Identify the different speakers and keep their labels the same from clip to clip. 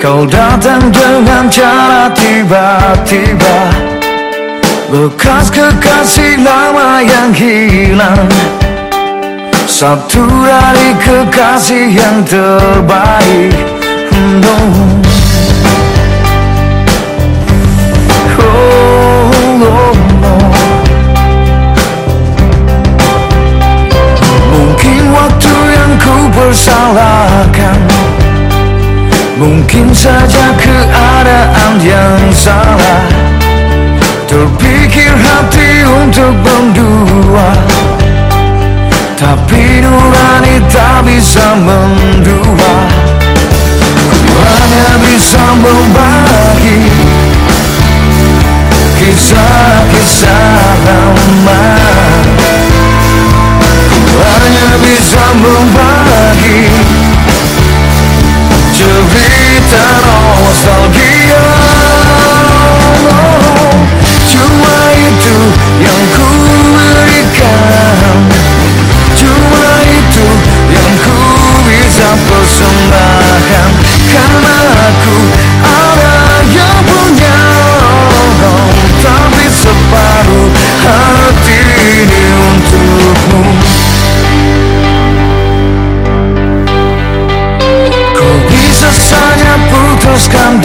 Speaker 1: Kau datang dengan cara tiba-tiba Bekas kekasih lama yang hilang Satu dari kekasih yang terbaik no. Oh. Mungkin waktu yang ku Mungkin saja keadaan yang salah. Terpikir hati untuk berdua. Tapi nurani tak bisa mendua.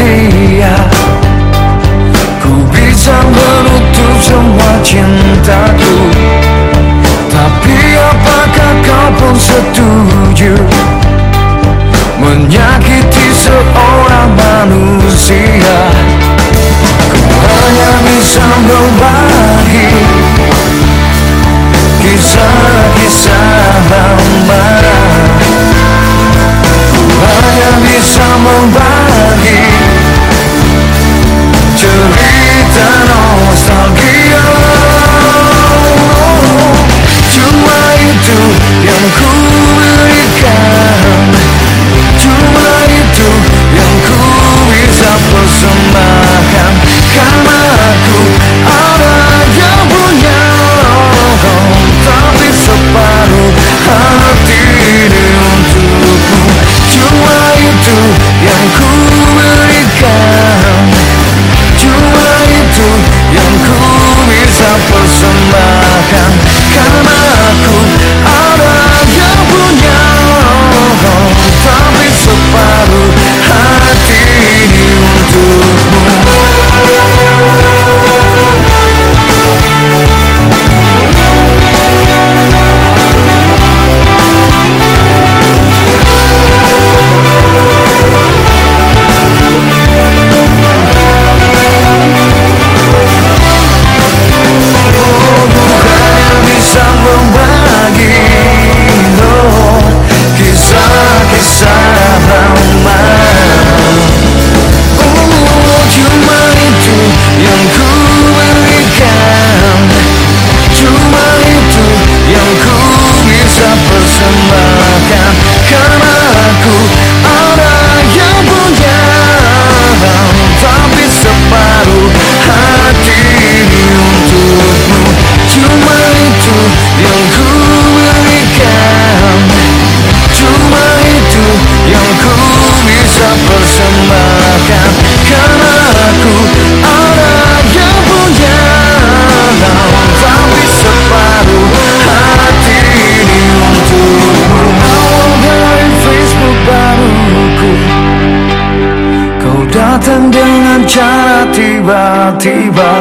Speaker 1: sia Ku bisa menutup semua cintaku datang dengan cara tiba-tiba